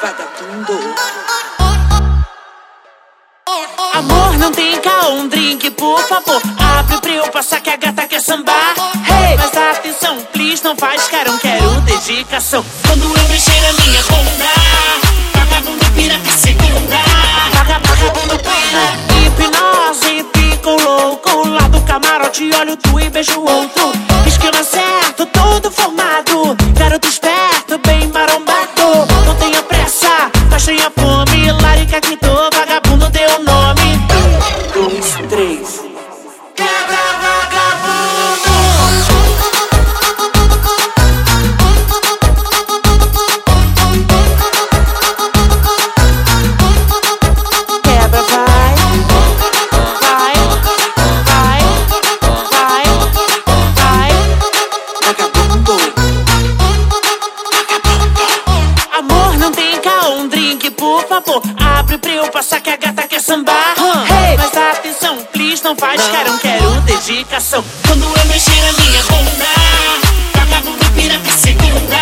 vagabundo. Amor, não tem cá um drink, por favor. Abre pra eu passar que a gata quer sambar. Hey, mas atenção, please, não faz cara, não quero dedicação. Quando eu mexer na minha bunda, vagabundo pira pra segunda. Vaga, vagabundo pira. Hipnose, fico louco. Lá do camarote, olho tu e beijo outro. Esquema certo, por favor. Abre pra eu passar que a gata quer sambar. Hey, mas atenção, please, não faz não quero dedicação. Quando eu mexer na minha bunda, vagabundo pira pra segunda.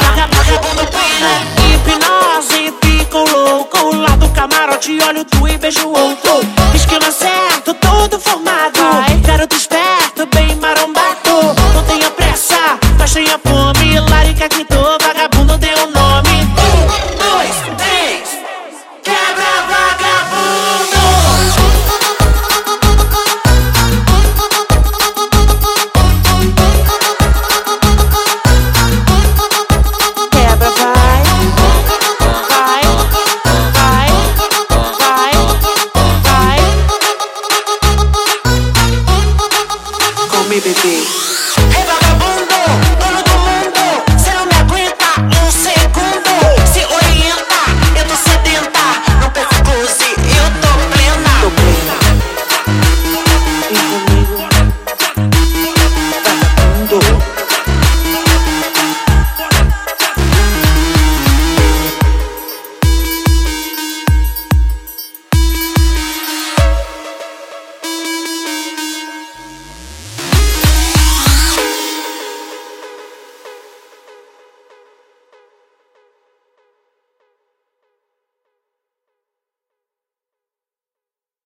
Vaga- Vagabundo pira. Hipnose, fico louco. Lá do camarote, olho tu e beijo o outro. Esquema certo, todo formado. Garoto energy.